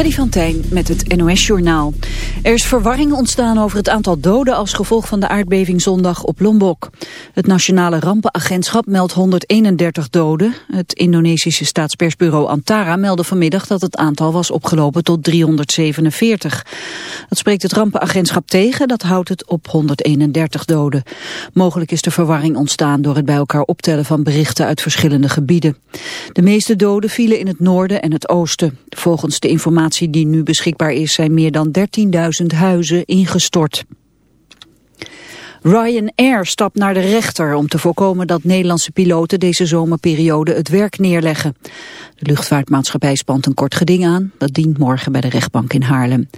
Freddy van Tijn met het NOS-journaal. Er is verwarring ontstaan over het aantal doden als gevolg van de aardbeving zondag op Lombok. Het Nationale Rampenagentschap meldt 131 doden. Het Indonesische staatspersbureau Antara meldde vanmiddag dat het aantal was opgelopen tot 347. Dat spreekt het Rampenagentschap tegen, dat houdt het op 131 doden. Mogelijk is de verwarring ontstaan door het bij elkaar optellen van berichten uit verschillende gebieden. De meeste doden vielen in het noorden en het oosten. Volgens de informatie die nu beschikbaar is zijn meer dan 13.000 huizen ingestort. Ryanair stapt naar de rechter om te voorkomen dat Nederlandse piloten deze zomerperiode het werk neerleggen. De luchtvaartmaatschappij spant een kort geding aan. Dat dient morgen bij de rechtbank in Haarlem.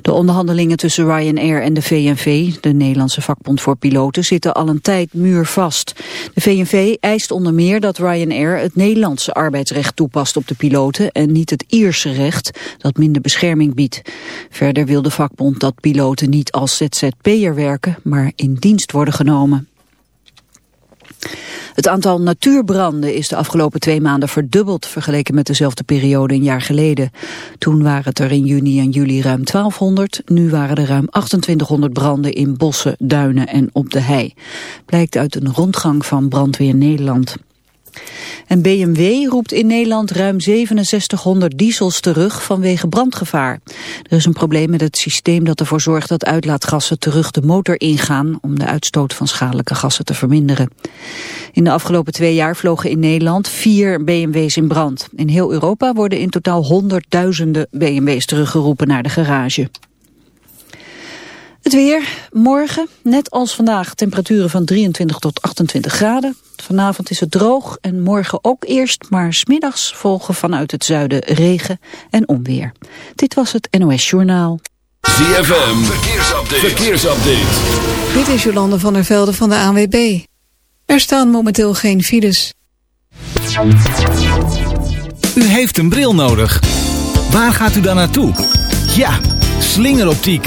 De onderhandelingen tussen Ryanair en de VNV, de Nederlandse vakbond voor piloten, zitten al een tijd muurvast. De VNV eist onder meer dat Ryanair het Nederlandse arbeidsrecht toepast op de piloten en niet het Ierse recht, dat minder bescherming biedt. Verder wil de vakbond dat piloten niet als ZZP'er werken, maar in dienst worden genomen. Het aantal natuurbranden is de afgelopen twee maanden verdubbeld vergeleken met dezelfde periode een jaar geleden. Toen waren het er in juni en juli ruim 1200, nu waren er ruim 2800 branden in bossen, duinen en op de hei. Blijkt uit een rondgang van Brandweer Nederland. En BMW roept in Nederland ruim 6700 diesels terug vanwege brandgevaar. Er is een probleem met het systeem dat ervoor zorgt dat uitlaatgassen terug de motor ingaan om de uitstoot van schadelijke gassen te verminderen. In de afgelopen twee jaar vlogen in Nederland vier BMW's in brand. In heel Europa worden in totaal honderdduizenden BMW's teruggeroepen naar de garage. Het weer, morgen, net als vandaag, temperaturen van 23 tot 28 graden. Vanavond is het droog en morgen ook eerst, maar smiddags volgen vanuit het zuiden regen en onweer. Dit was het NOS Journaal. ZFM, verkeersupdate. verkeersupdate. Dit is Jolande van der Velde van de ANWB. Er staan momenteel geen files. U heeft een bril nodig. Waar gaat u dan naartoe? Ja, slingeroptiek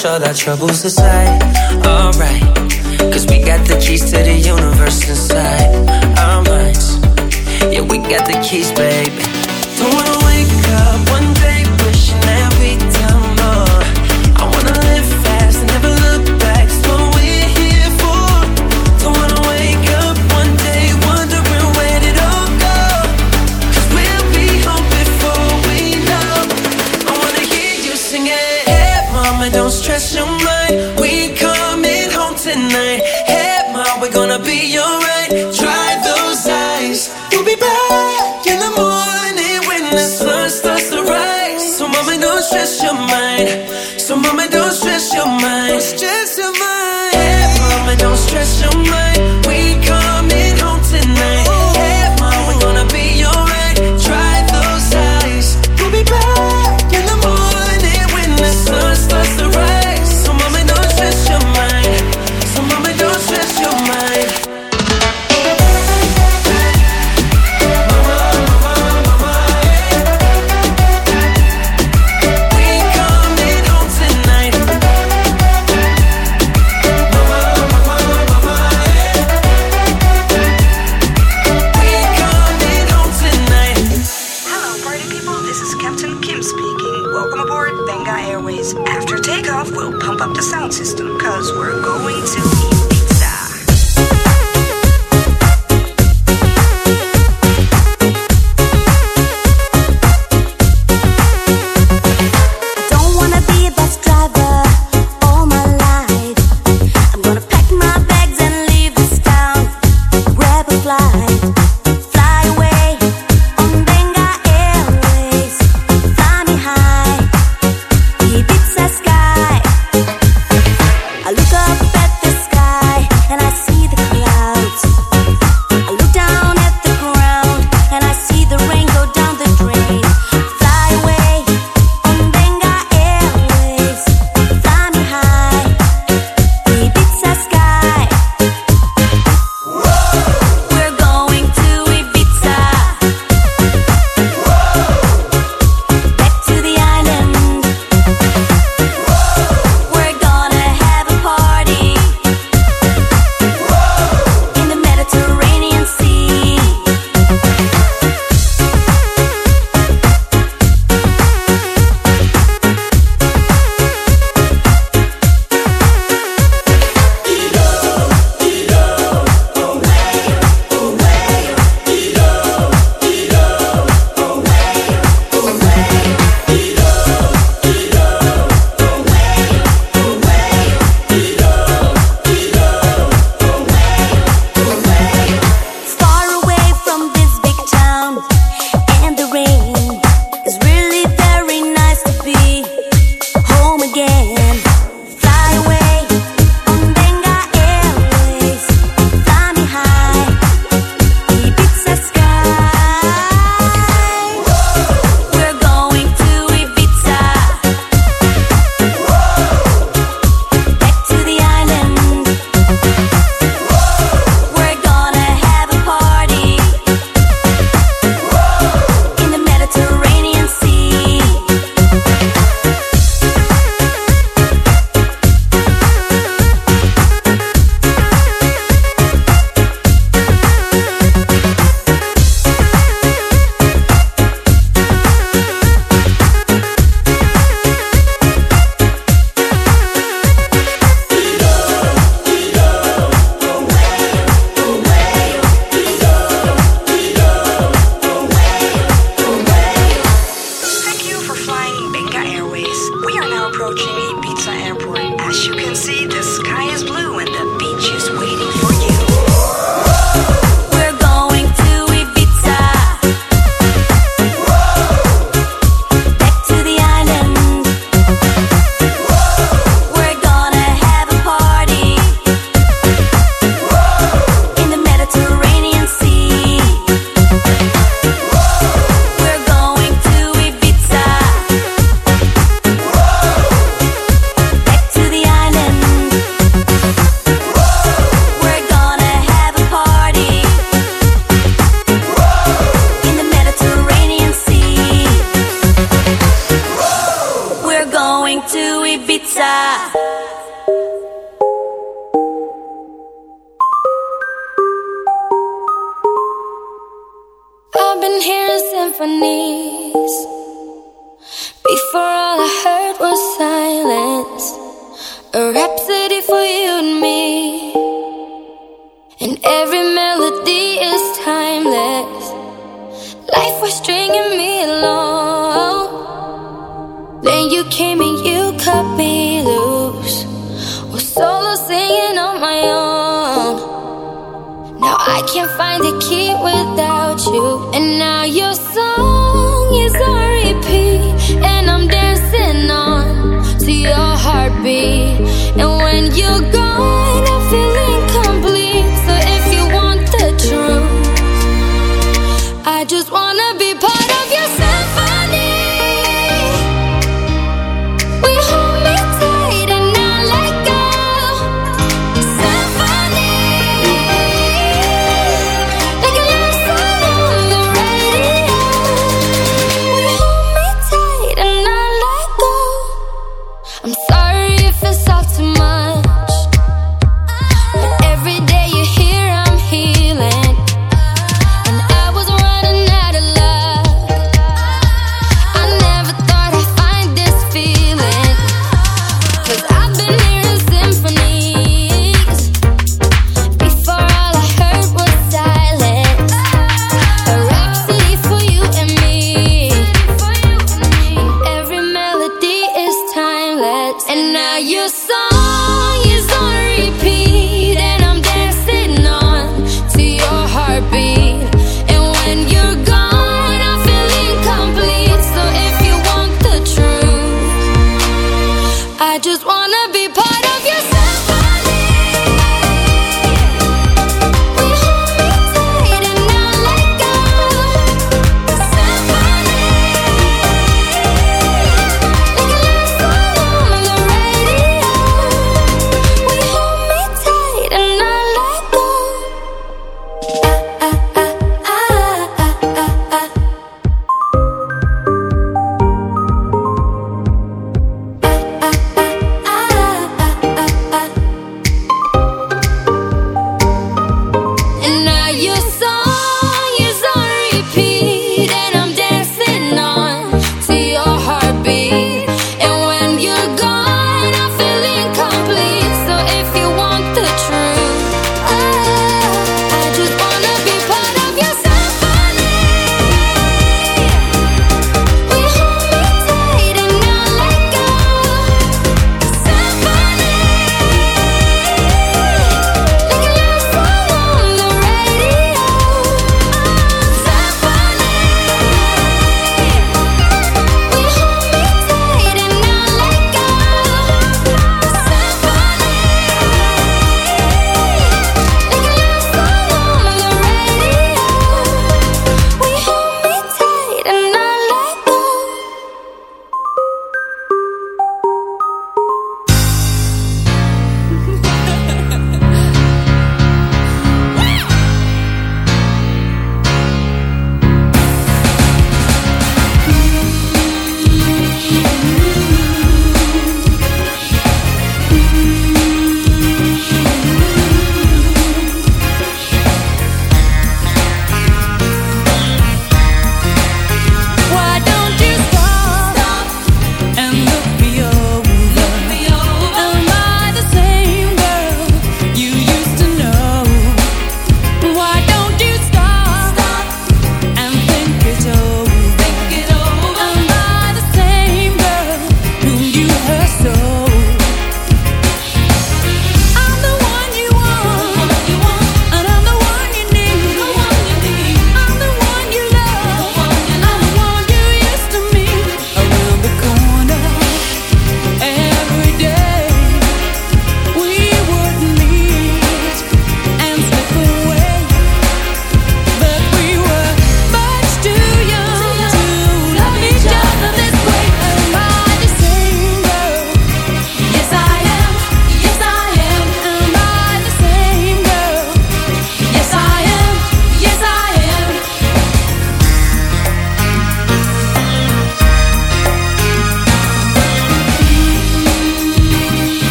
sure that troubles aside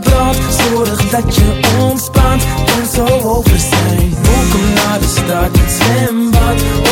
Zorg dat je ontspant, kan zo over zijn. Welkom naar de stad, het zwembad.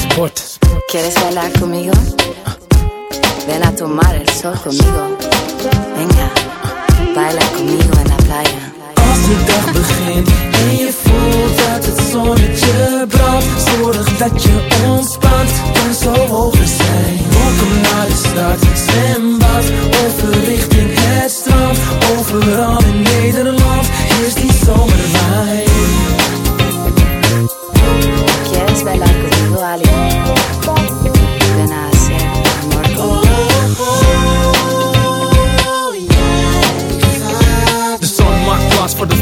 spot. ¿Quieres bailar conmigo? Ven a tomar el sol conmigo. Venga, baila conmigo en la playa. Als de dag begint en je voelt dat het zonnetje brandt Zorg dat je ontspant, kan zo over zijn Welkom naar de stad, zwembad, over richting het strand Overal in Nederland is die zomerwijn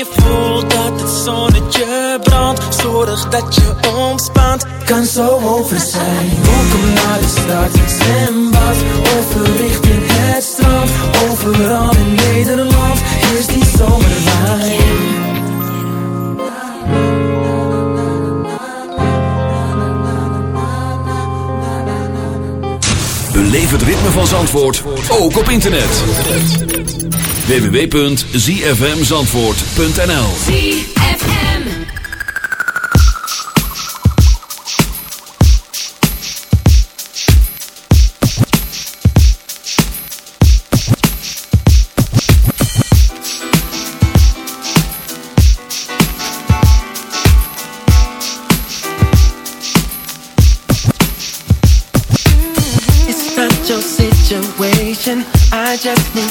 je voelt dat het zonnetje brandt. Zorg dat je ontspant, kan zo over zijn. Welkom naar de straat het zwembad richting het strand. Overal in Nederland is die zomerwijn Beleef het ritme van Zandvoort, ook op internet www.zfmzandvoort.nl It's such situation. I just need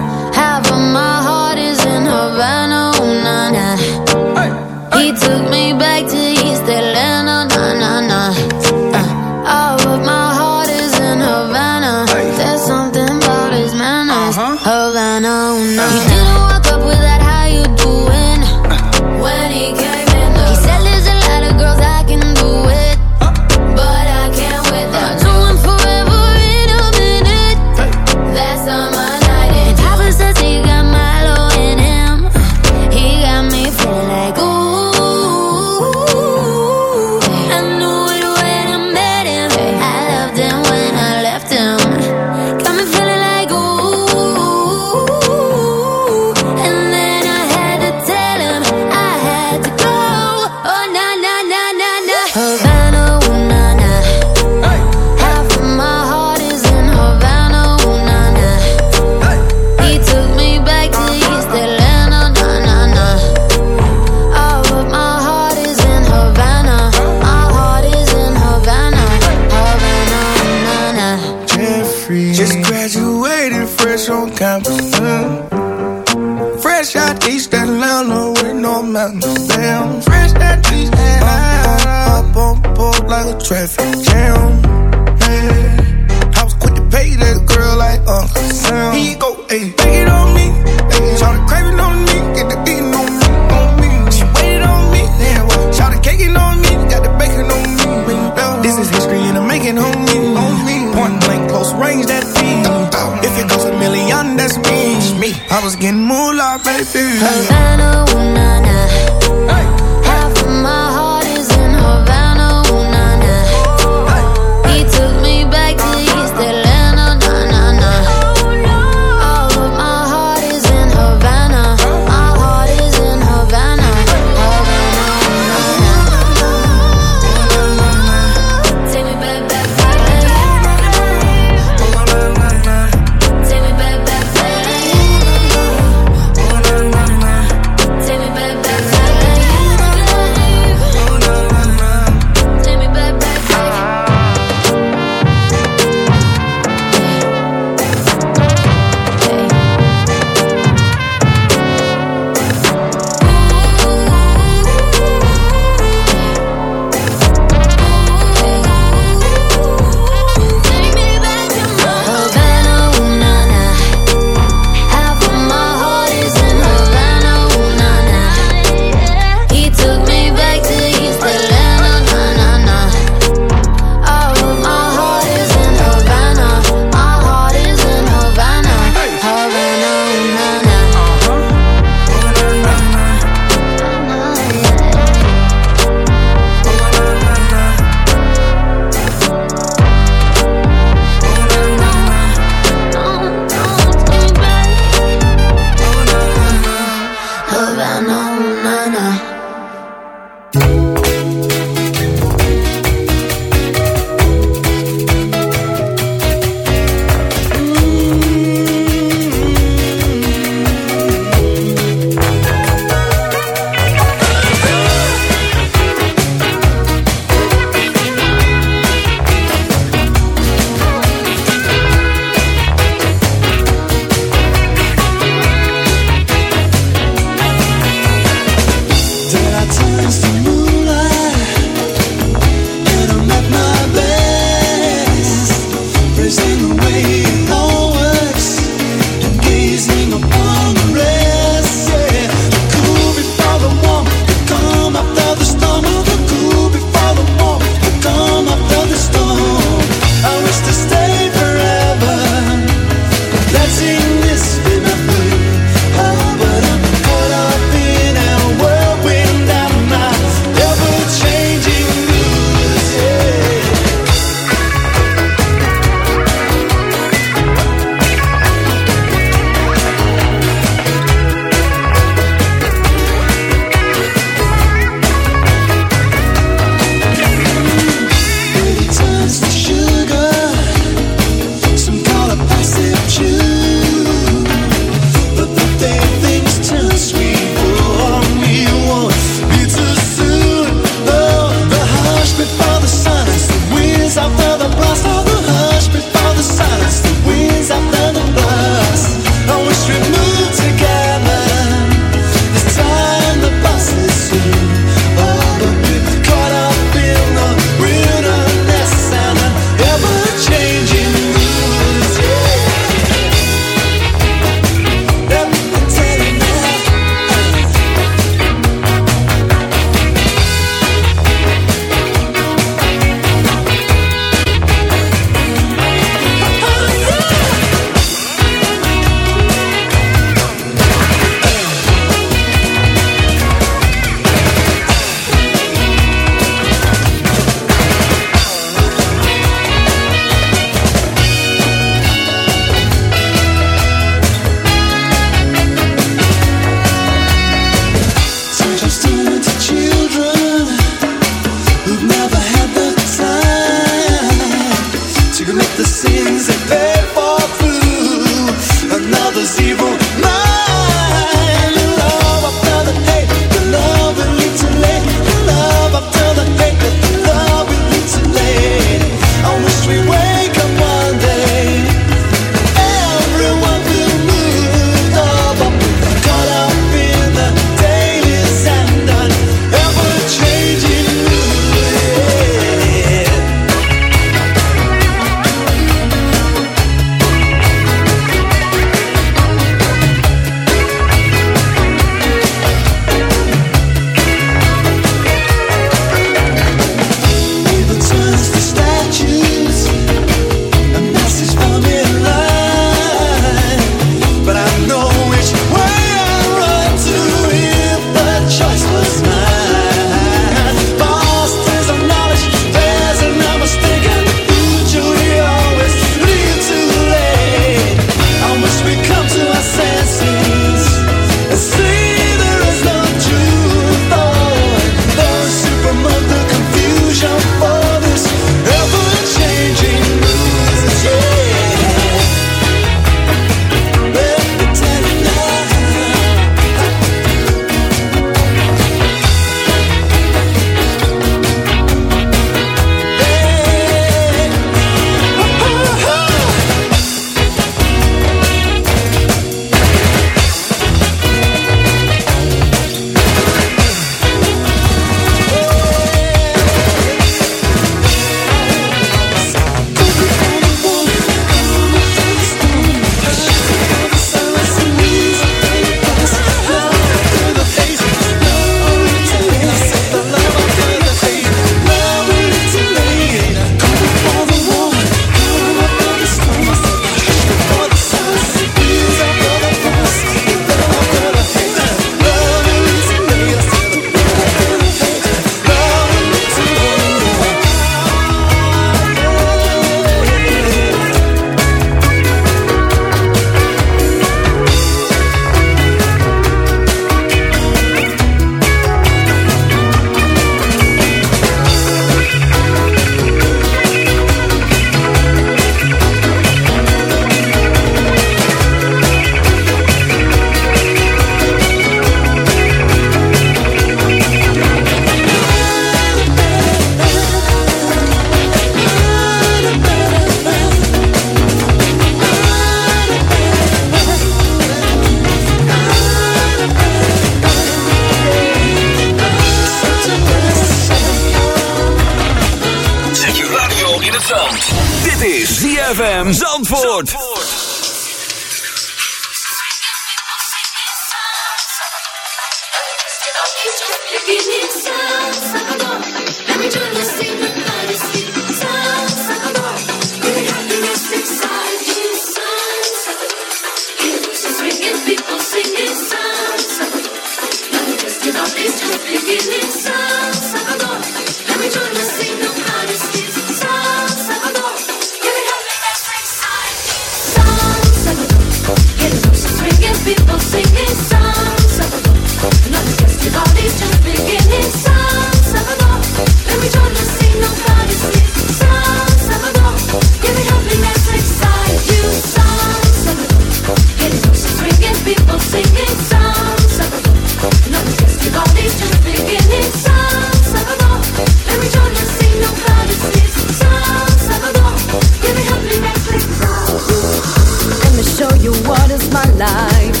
my life.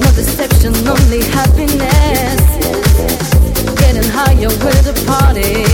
No deception, only happiness. Getting higher with the party.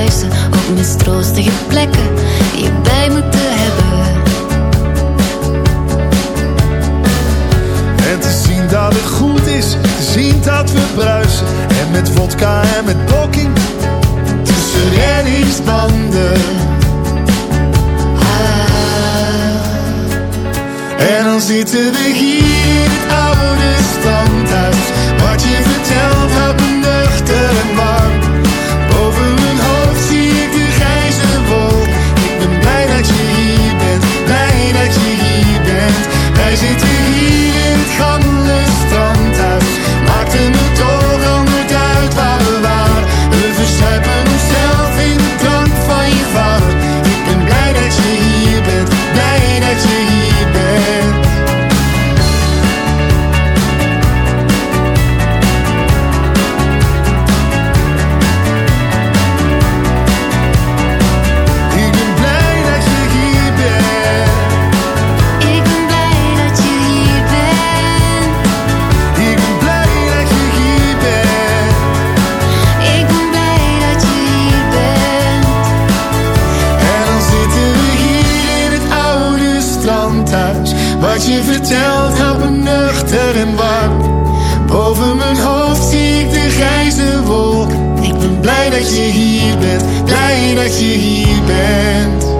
Op op mistroostige plekken die je bij moeten hebben. En te zien dat het goed is, te zien dat we bruisen. En met vodka en met poking, tussen reddingsbanden. Ah. En dan zitten we hier in het oude standhuis. Wat je vertelt houdt me nuchter Hij zit hier. je verteld, een nuchter en warm. Boven mijn hoofd zie ik de grijze wol. Ik ben blij dat je hier bent, blij dat je hier bent.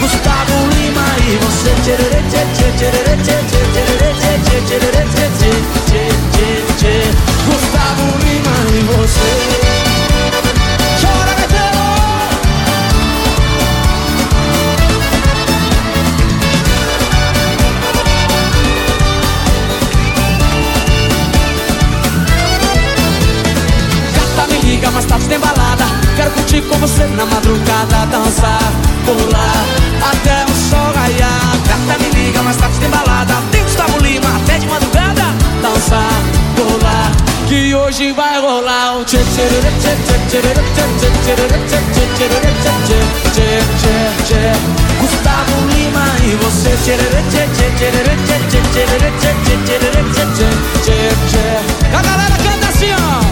Gustavo Lima e você madrugada Dançar, pular, até o sol raiar Gata, me liga, mais tarde tem balada Tem Gustavo Lima, até de madrugada Dançar, pular, que hoje vai rolar o tchê tchê tchê tchê tchê tchê tchê tchê tchê tchê tchê Gustavo Lima e você tchê tchê tchê tchê tchê tchê tchê tchê tchê tchê tchê tchê assim,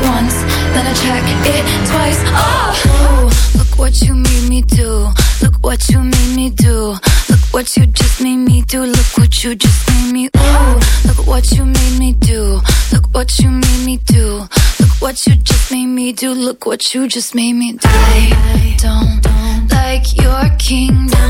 it once, then I check it twice. Oh, look what you made me do. Look what you made me do. Look what you just made me do. Look what you just made me. Ooh, look what you made me do. Look what you made me do. Look what you just made me do. Look what you just made me do. I don't like your kingdom